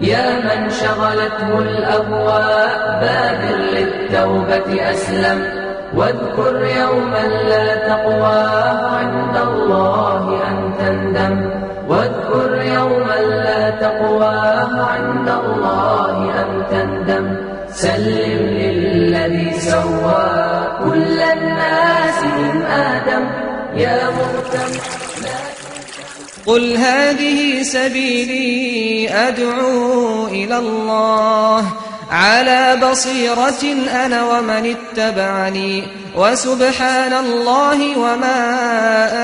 يا من شغلته الأهواء بادر للتوبة أسلم. واذكر يوما لا تقواه عند الله أن تندم. واذكر يوما لا تقواه عند الله أن تندم. سلم للذي سوى كل الناس من آدم. يا مهتم قل هذه سبيلي أدعو إلى الله. على بصيرة أنا ومن اتبعني وسبحان الله وما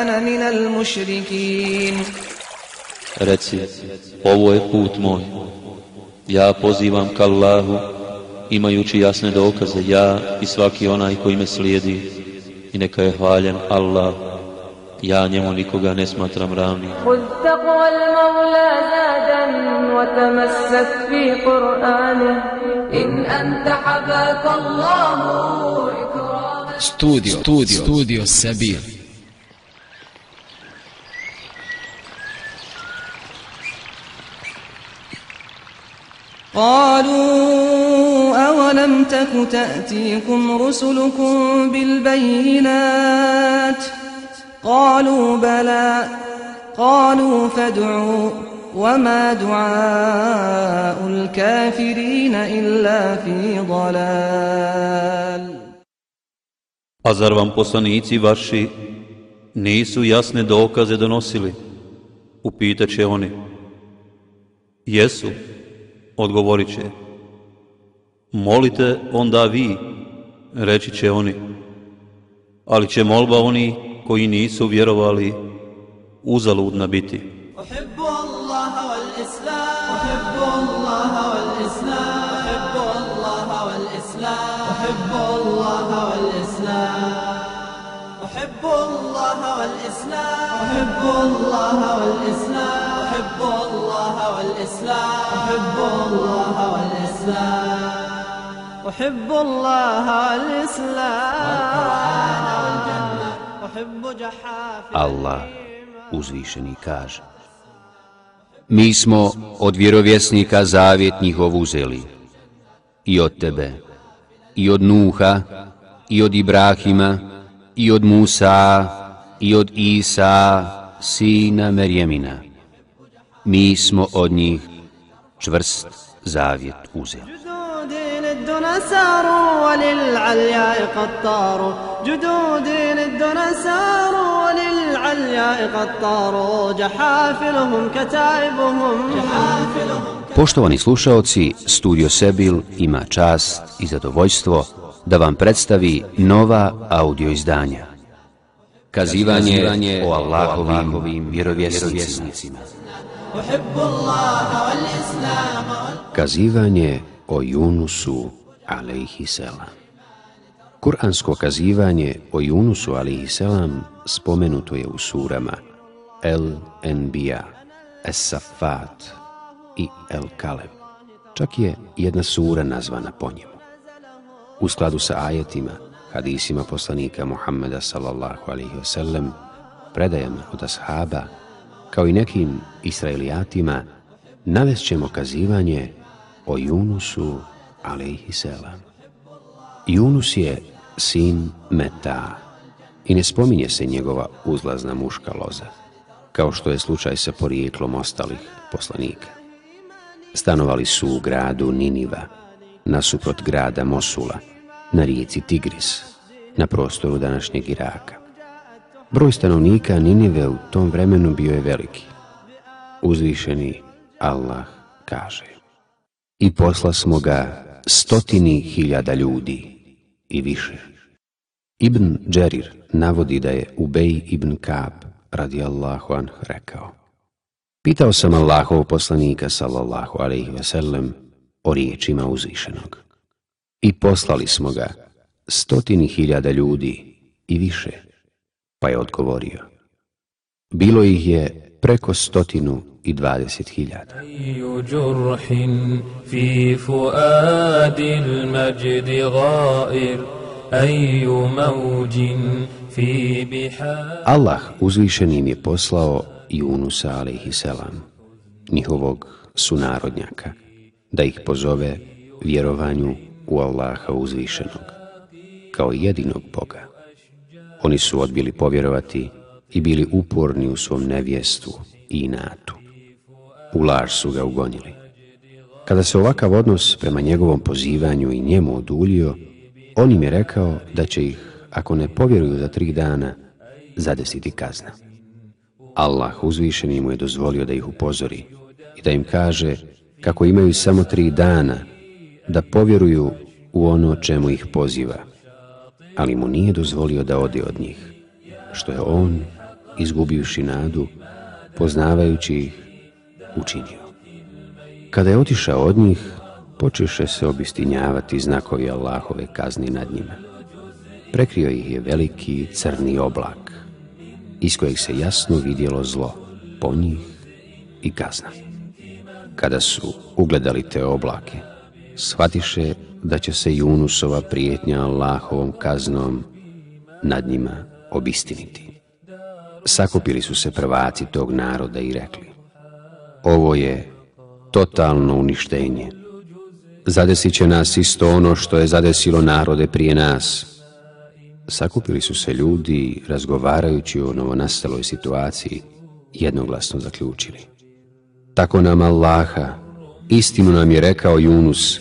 أنا من المشركين Reci, ovo je put moj. Ja pozivam ka Allahu, imajući jasne dokaze, ja i svaki onaj koji me slijedi. I neka je hvaljen Allah. Ja njemu nikoga ne smatram ravnim. خذ تقوى المولى زادا وتمسك في قرآنه إن أنت حباك الله إكراما. Studio, studio, studio Sabir. قالوا أولم تك تأتيكم رسلكم بالبينات؟ قالوا بلى. قالوا فادعوا. وما دعاء الكافرين إلا في ضلال A zar vam poslanici vaši nisu jasne dokaze donosili? Upitat će oni. Jesu, odgovorit će. Molite onda vi, reći će oni. Ali će molba oni koji nisu vjerovali uzaludna biti. أحب الله والإسلام أحب الله والإسلام أحب الله والإسلام أحب الله والإسلام أحب جحافل Allah uzvišeni kaže Mi smo od vjerovjesnika zavjet njihov uzeli i od tebe i od Nuha i od Ibrahima i od Musa i od Isa, sina Merjemina. Mi smo od njih čvrst zavjet uzeli. Poštovani slušaoci, Studio Sebil ima čast i zadovoljstvo da vam predstavi nova audio izdanja kazivanje o Allahovim vjerovjesnicima. Kazivanje o Junusu alaihisselam. Kur'ansko kazivanje o Junusu alaihisselam spomenuto je u surama El-Enbija, Es-Safat i El Kalem. Čak je jedna sura nazvana po njemu. U skladu sa ajetima hadisima poslanika Muhammeda sallallahu alaihi wasallam, predajama od ashaba, kao i nekim israelijatima, navest ćemo kazivanje o Junusu, alaihi selam. Junus je sin Meta i ne spominje se njegova uzlazna muška loza, kao što je slučaj sa porijeklom ostalih poslanika. Stanovali su u gradu Niniva, nasuprot grada Mosula, na rijeci Tigris, na prostoru današnjeg Iraka. Broj stanovnika Ninive u tom vremenu bio je veliki. Uzvišeni Allah kaže I posla smo ga stotini hiljada ljudi i više. Ibn Džerir navodi da je Ubej ibn Kab radijallahu anh rekao Pitao sam Allahov poslanika sallallahu alaihi ve sellem o riječima uzvišenog. I poslali smo ga, stotini hiljada ljudi i više, pa je odgovorio. Bilo ih je preko stotinu i dvadeset hiljada. Allah uzvišenim je poslao Junusa a.s. njihovog sunarodnjaka, da ih pozove vjerovanju u Allaha uzvišenog, kao jedinog Boga. Oni su odbili povjerovati i bili uporni u svom nevjestu i inatu. U laž su ga ugonili. Kada se ovakav odnos prema njegovom pozivanju i njemu oduljio, on im je rekao da će ih, ako ne povjeruju za tri dana, zadesiti kazna. Allah uzvišeni mu je dozvolio da ih upozori i da im kaže kako imaju samo tri dana da povjeruju u ono čemu ih poziva, ali mu nije dozvolio da ode od njih, što je on, izgubivši nadu, poznavajući ih, učinio. Kada je otišao od njih, počeše se obistinjavati znakovi Allahove kazni nad njima. Prekrio ih je veliki crni oblak, iz kojeg se jasno vidjelo zlo po njih i kazna. Kada su ugledali te oblake, shvatiše da će se Junusova prijetnja Allahovom kaznom nad njima obistiniti. Sakupili su se prvaci tog naroda i rekli Ovo je totalno uništenje. Zadesit će nas isto ono što je zadesilo narode prije nas. Sakupili su se ljudi, razgovarajući o novonastaloj situaciji, jednoglasno zaključili. Tako nam Allaha, istinu nam je rekao Junus,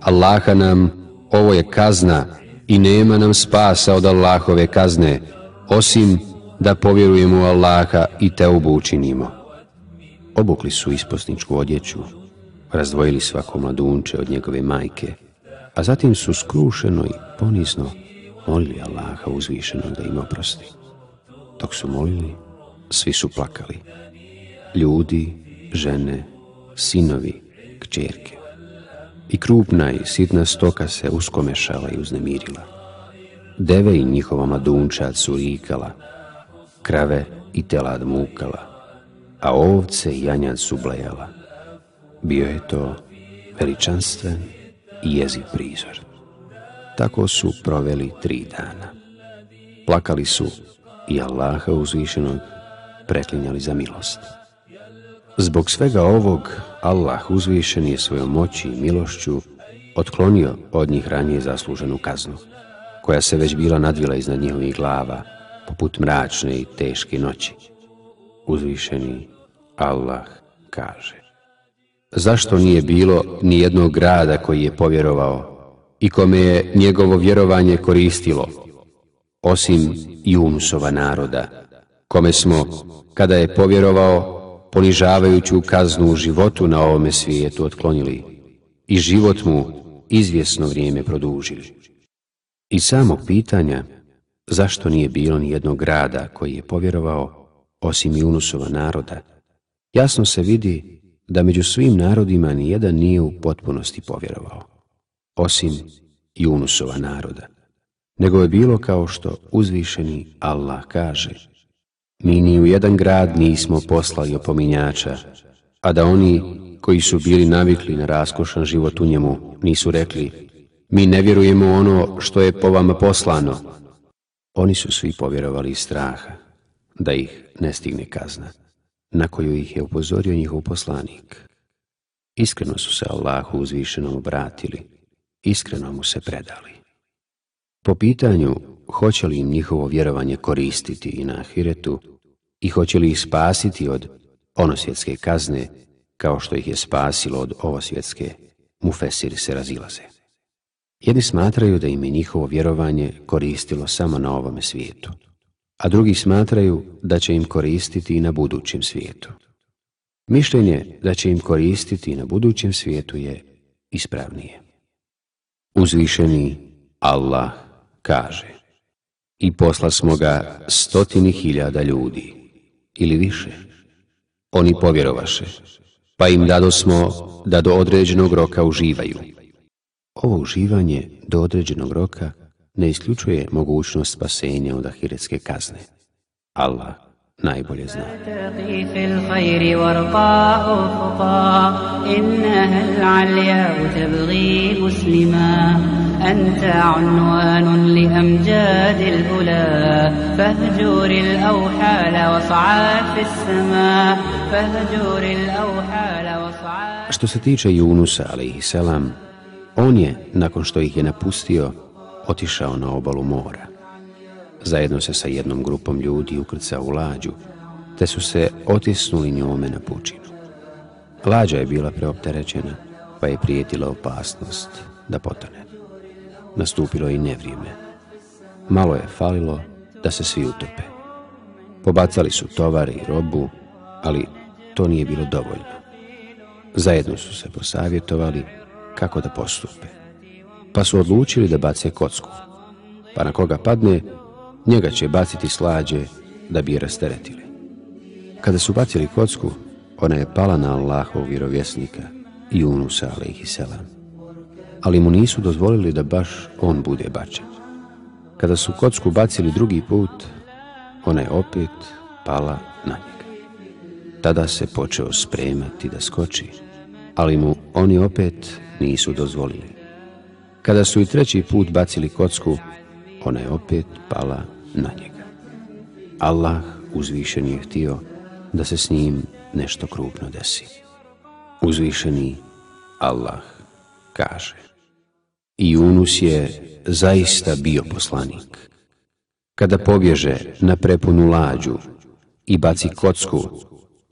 Allaha nam, ovo je kazna i nema nam spasa od Allahove kazne, osim da povjerujemo u Allaha i te učinimo. Obukli su isposničku odjeću, razdvojili svako mladunče od njegove majke, a zatim su skrušeno i ponizno molili Allaha uzvišenog da im oprosti. Dok su molili, svi su plakali. Ljudi, žene, sinovi, kćerke. I krupna i sitna stoka se uskomešala i uznemirila. Deve i njihova mladunčad su rikala, krave i telad mukala, a ovce i janjad su blejala. Bio je to veličanstven i jeziv prizor. Tako su proveli tri dana. Plakali su i Allaha uzvišenog preklinjali za milost. Zbog svega ovog, Allah uzvišen je svojom moći i milošću otklonio od njih ranije zasluženu kaznu, koja se već bila nadvila iznad njihovih glava, poput mračne i teške noći. Uzvišeni Allah kaže Zašto nije bilo ni jednog grada koji je povjerovao i kome je njegovo vjerovanje koristilo, osim Junusova naroda, kome smo, kada je povjerovao, ponižavajuću kaznu u životu na ovome svijetu otklonili i život mu izvjesno vrijeme produžili. I samog pitanja zašto nije bilo ni jednog grada koji je povjerovao osim Junusova naroda, jasno se vidi da među svim narodima ni jedan nije u potpunosti povjerovao, osim Junusova naroda, nego je bilo kao što uzvišeni Allah kaže Mi ni u jedan grad nismo poslali opominjača, a da oni koji su bili navikli na raskošan život u njemu nisu rekli Mi ne vjerujemo ono što je po vama poslano. Oni su svi povjerovali straha, da ih ne stigne kazna, na koju ih je upozorio njihov poslanik. Iskreno su se Allahu uzvišenom obratili, iskreno mu se predali. Po pitanju hoće li im njihovo vjerovanje koristiti i na ahiretu i hoće li ih spasiti od onosvjetske kazne kao što ih je spasilo od ovosvjetske, mufesiri se razilaze. Jedni smatraju da im je njihovo vjerovanje koristilo samo na ovome svijetu, a drugi smatraju da će im koristiti i na budućem svijetu. Mišljenje da će im koristiti i na budućem svijetu je ispravnije. Uzvišeni Allah kaže I posla smo ga stotini hiljada ljudi ili više. Oni povjerovaše, pa im dado smo da do određenog roka uživaju. Ovo uživanje do određenog roka ne isključuje mogućnost spasenja od ahiretske kazne. Allah najbolje zna. تقي في الخير وارقى أفقا إنها العلياء تبغي مسلما أنت عنوان لأمجاد الأولى فاهجر الأوحال واصعد في السماء فاهجر الأوحال واصعد Što se tiče Junusa, alaihisselam, on je, nakon što ih je napustio, otišao na obalu mora. Zajedno se sa jednom grupom ljudi ukrcao u lađu, te su se otisnuli njome na pučinu. Lađa je bila preopterećena, pa je prijetila opasnost da potone. Nastupilo je i nevrijeme. Malo je falilo da se svi utope. Pobacali su tovare i robu, ali to nije bilo dovoljno. Zajedno su se posavjetovali kako da postupe. Pa su odlučili da bace kocku. Pa na koga padne, njega će baciti slađe da bi je rasteretili. Kada su bacili kocku, ona je pala na Allahov vjerovjesnika, Junusa alaihisselam. Ali mu nisu dozvolili da baš on bude bačen. Kada su kocku bacili drugi put, ona je opet pala na njega. Tada se počeo spremati da skoči, ali mu oni opet nisu dozvolili. Kada su i treći put bacili kocku, ona je opet pala na njega. Allah uzvišen je htio da se s njim nešto krupno desi. Uzvišeni Allah kaže I Yunus je zaista bio poslanik. Kada pobježe na prepunu lađu i baci kocku,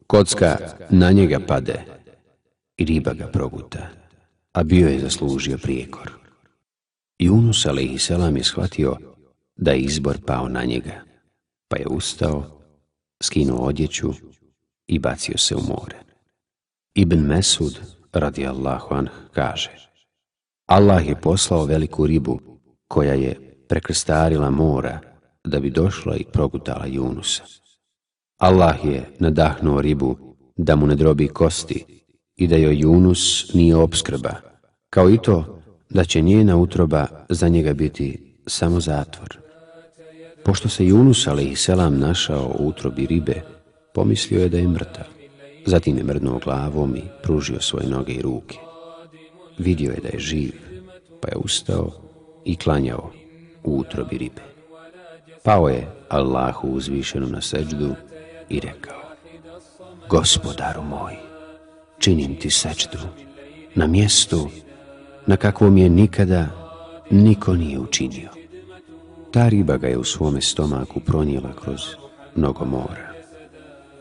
kocka na njega pade i riba ga proguta, a bio je zaslužio prijekor. Yunus a.s. je shvatio da je izbor pao na njega, pa je ustao, skinuo odjeću i bacio se u more. Ibn Mesud, radi Allahu anh, kaže Allah je poslao veliku ribu koja je prekrstarila mora da bi došla i progutala Junusa. Allah je nadahnuo ribu da mu ne drobi kosti i da joj Junus nije obskrba, kao i to da će njena utroba za njega biti samo zatvor. Pošto se Junus a.s. našao u utrobi ribe, pomislio je da je mrtav. Zatim je mrdnuo glavom i pružio svoje noge i ruke. Vidio je da je živ, pa je ustao i klanjao u utrobi ribe. Pao je Allahu uzvišenu na seđdu i rekao Gospodaru moj, činim ti seđdu na mjestu na kakvom je nikada niko nije učinio. Ta riba ga je u svome stomaku pronijela kroz mnogo mora.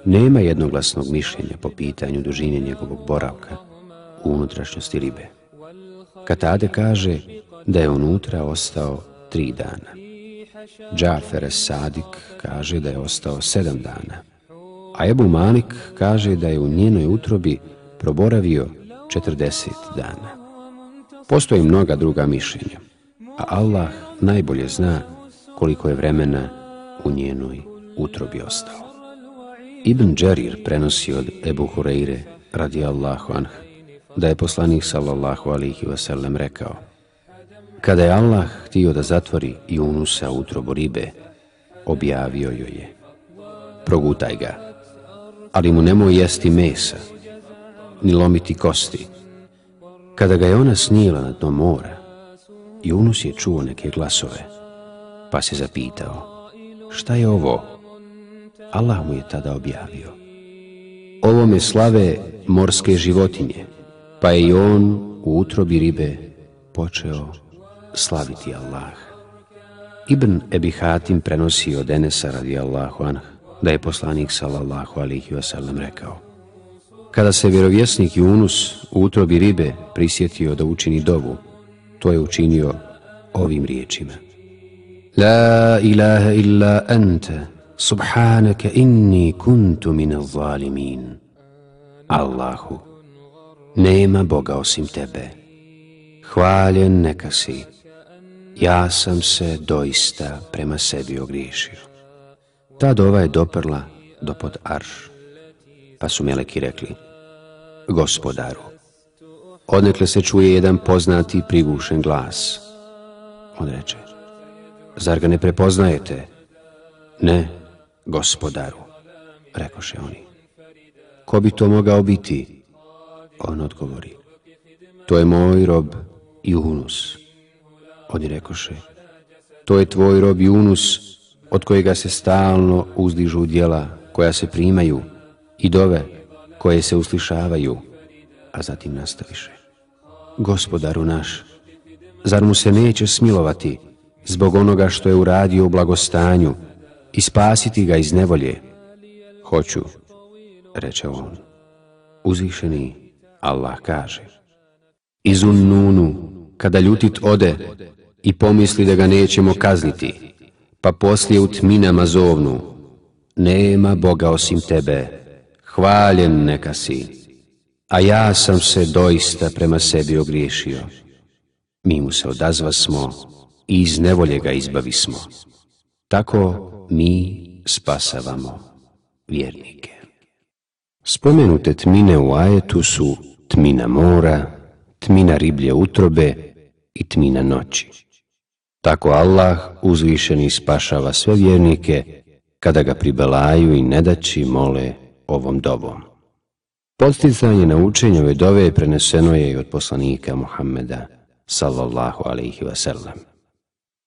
Nema jednoglasnog mišljenja po pitanju dužine njegovog boravka u unutrašnjosti ribe. Katade kaže da je unutra ostao tri dana. Džafer Sadik kaže da je ostao sedam dana. A Ebu Malik kaže da je u njenoj utrobi proboravio 40 dana. Postoji mnoga druga mišljenja, a Allah najbolje zna koliko je vremena u njenoj utrobi ostao. Ibn Đerir prenosi od Ebu Hureyre radi Allahu anh, da je poslanik sallallahu alihi wasallam rekao Kada je Allah htio da zatvori Junusa utrobu ribe, objavio joj je Progutaj ga, ali mu nemoj jesti mesa, ni lomiti kosti. Kada ga je ona snijela na dno mora, Junus je čuo neke glasove, pa se zapitao, šta je ovo? Allah mu je tada objavio. Ovo me slave morske životinje, pa je i on u utrobi ribe počeo slaviti Allah. Ibn Ebi Hatim prenosi od Enesa radi Allahu anh, da je poslanik sallallahu alihi wasallam rekao Kada se vjerovjesnik Junus u utrobi ribe prisjetio da učini dovu, to je učinio ovim riječima. La ilaha illa anta, subhanaka inni kuntu min zalimin. Allahu, nema Boga osim tebe. Hvaljen neka si, ja sam se doista prema sebi ogriješio. Ta dova je doprla do pod arš, pa su meleki rekli, gospodaru, odnekle se čuje jedan poznati prigušen glas. On reče, zar ga ne prepoznajete? Ne, Gospodaru, rekoše oni. Ko bi to mogao biti? On odgovori. To je moj rob Junus. Oni rekoše. To je tvoj rob Junus, od kojega se stalno uzdižu djela koja se primaju i dove koje se uslišavaju, a zatim nastaviše. Gospodaru naš, zar mu se neće smilovati zbog onoga što je uradio u blagostanju i spasiti ga iz nevolje? Hoću, reče on. Uzvišeni Allah kaže. Iz unnunu, kada ljutit ode i pomisli da ga nećemo kazniti, pa poslije u tminama zovnu, nema Boga osim tebe, hvaljen neka si, a ja sam se doista prema sebi ogriješio. Mi mu se odazva smo i iz nevolje ga izbavi smo. Tako mi spasavamo vjernike. Spomenute tmine u ajetu su tmina mora, tmina riblje utrobe i tmina noći. Tako Allah uzvišeni spašava sve vjernike kada ga pribelaju i nedaći mole ovom dobom. Podsticanje na učenje ove dove preneseno je i od poslanika Muhammeda sallallahu alaihi wasallam.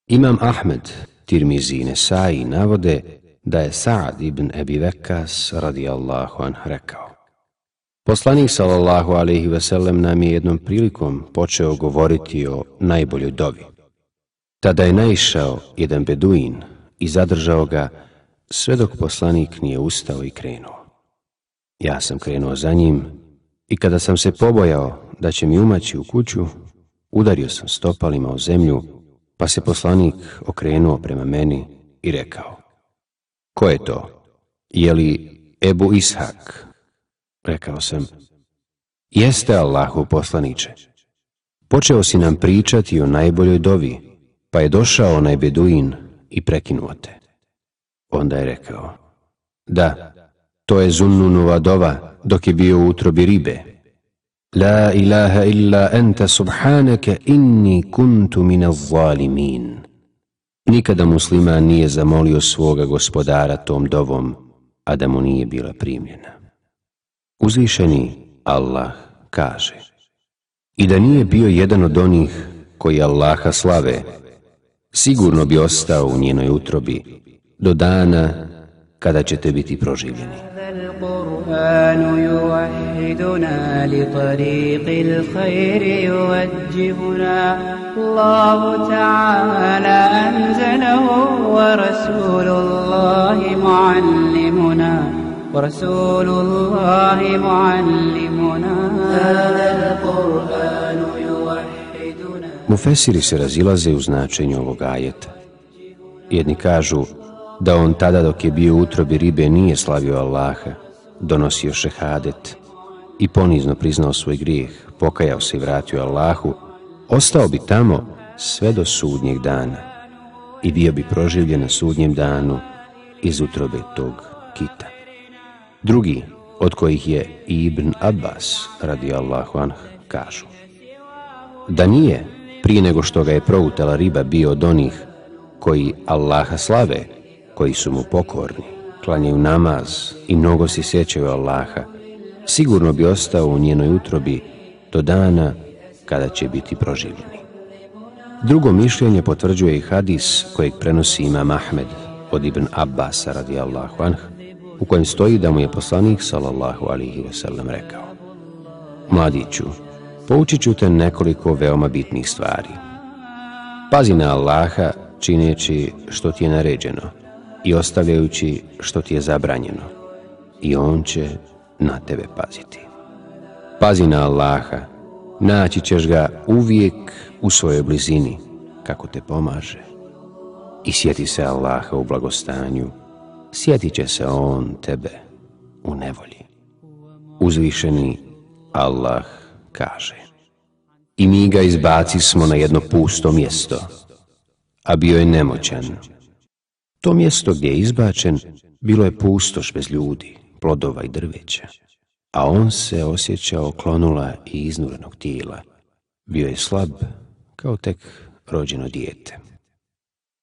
Imam Ahmed Tirmizi i Nesai navode da je Sa'ad ibn Ebi Vekas radijallahu anh rekao. Poslanik sallallahu alaihi wasallam nam je jednom prilikom počeo govoriti o najboljoj dovi. Tada je naišao jedan beduin i zadržao ga sve dok poslanik nije ustao i krenuo. Ja sam krenuo za njim i kada sam se pobojao da će mi umaći u kuću, udario sam stopalima u zemlju, pa se poslanik okrenuo prema meni i rekao Ko je to? Je li Ebu Ishak? Rekao sam Jeste Allahu poslaniče. Počeo si nam pričati o najboljoj dovi, pa je došao onaj beduin i prekinuo te. Onda je rekao, da, to je Zunnunova dova dok je bio u utrobi ribe. La ilaha illa enta subhanaka inni kuntu min zalimin. Nikada musliman nije zamolio svoga gospodara tom dovom, a da mu nije bila primljena. Uzvišeni Allah kaže I da nije bio jedan od onih koji Allaha slave, sigurno bi ostao u njenoj utrobi do dana kada ćete biti proživljeni. القرآن يوحدنا لطريق الخير يوجهنا الله تعالى أنزله ورسول الله معلمنا ورسول الله معلمنا هذا القرآن يوحدنا Mufesiri se razilaze u značenju ovog ajeta. Jedni kažu da on tada dok je bio utrobi ribe nije slavio Allaha, donosio šehadet i ponizno priznao svoj grijeh, pokajao se i vratio Allahu, ostao bi tamo sve do sudnjeg dana i bio bi proživljen na sudnjem danu iz utrobe tog kita. Drugi, od kojih je Ibn Abbas, radi Allahu anh, kažu. Da nije, prije nego što ga je proutala riba bio od onih koji Allaha slave, koji su mu pokorni, klanjaju namaz i mnogo si sjećaju Allaha, sigurno bi ostao u njenoj utrobi do dana kada će biti proživljeni. Drugo mišljenje potvrđuje i hadis kojeg prenosi Imam Ahmed od Ibn Abbasa radijallahu anh, u kojem stoji da mu je poslanik sallallahu alihi wasallam rekao Mladiću, poučit ću te nekoliko veoma bitnih stvari. Pazi na Allaha čineći što ti je naređeno i ostavljajući što ti je zabranjeno i On će na tebe paziti. Pazi na Allaha, naći ćeš ga uvijek u svojoj blizini kako te pomaže. I sjeti se Allaha u blagostanju, sjetit će se On tebe u nevolji. Uzvišeni Allah kaže I mi ga izbaci smo na jedno pusto mjesto, a bio je nemoćan. To mjesto gdje je izbačen bilo je pustoš bez ljudi, plodova i drveća, a on se osjećao klonula i iznurenog tijela. Bio je slab kao tek rođeno dijete.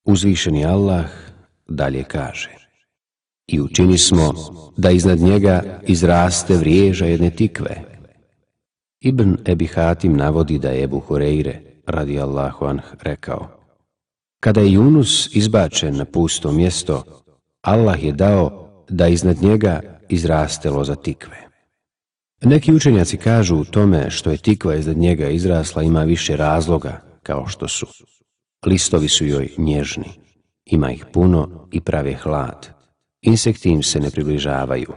Uzvišeni Allah dalje kaže I učini smo da iznad njega izraste vriježa jedne tikve. Ibn Ebi Hatim navodi da je Ebu Hureyre, radi Allahu anh, rekao Kada je Yunus izbačen na pusto mjesto, Allah je dao da iznad njega izraste loza tikve. Neki učenjaci kažu u tome što je tikva iznad njega izrasla ima više razloga, kao što su. Listovi su joj nježni, ima ih puno i prave hlad. Insekti im se ne približavaju.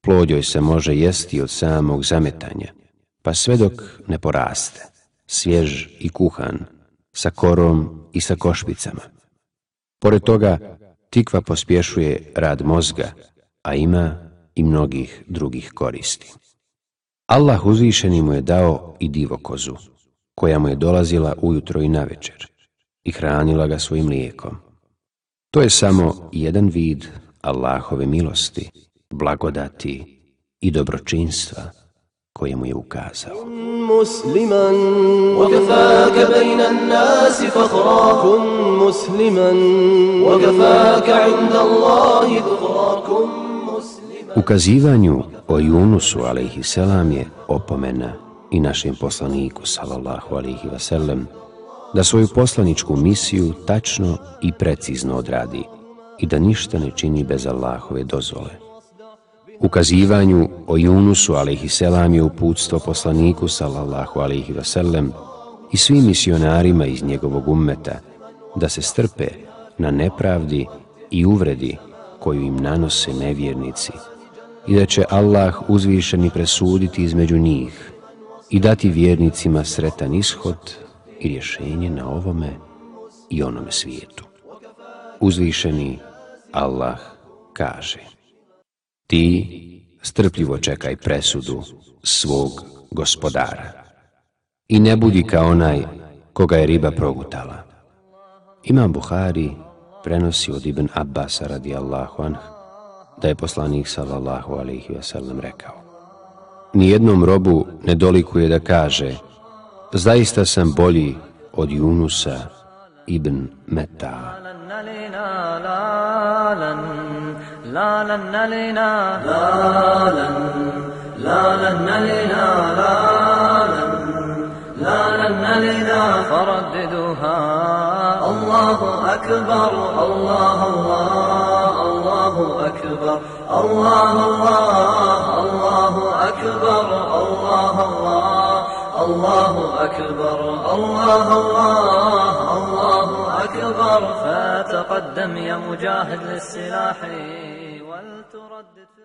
Plod joj se može jesti od samog zametanja, pa sve dok ne poraste, svjež i kuhan, sa korom i sa košpicama. Pored toga, tikva pospješuje rad mozga, a ima i mnogih drugih koristi. Allah uzvišeni mu je dao i divokozu, koja mu je dolazila ujutro i navečer i hranila ga svojim lijekom. To je samo jedan vid Allahove milosti, blagodati i dobročinstva koje mu je ukazao. مسلما وكفاك بين الناس فخرا كن مسلما وكفاك عند الله ذخرا كن مسلما Ukazivanju o Junusu alaihi selam je opomena i našem poslaniku sallallahu alaihi wasallam da svoju poslaničku misiju tačno i precizno odradi i da ništa ne čini bez Allahove dozvole. Ukazivanju o Junusu selam je uputstvo poslaniku sallallahu wasallam i svim misionarima iz njegovog ummeta da se strpe na nepravdi i uvredi koju im nanose nevjernici i da će Allah uzvišeni presuditi između njih i dati vjernicima sretan ishod i rješenje na ovome i onome svijetu. Uzvišeni Allah kaže Ti strpljivo čekaj presudu svog gospodara i ne budi kao onaj koga je riba progutala. Imam Buhari prenosi od Ibn Abbasa radijallahu anh da je poslanik sallallahu alaihi wasallam rekao Nijednom robu ne dolikuje da kaže Zaista sam bolji od Junusa ibn Meta. فرددوها. الله أكبر الله الله الله أكبر الله الله الله أكبر الله الله الله أكبر الله الله الله أكبر. فتقدم يا مجاهد للسلاح. ولتردد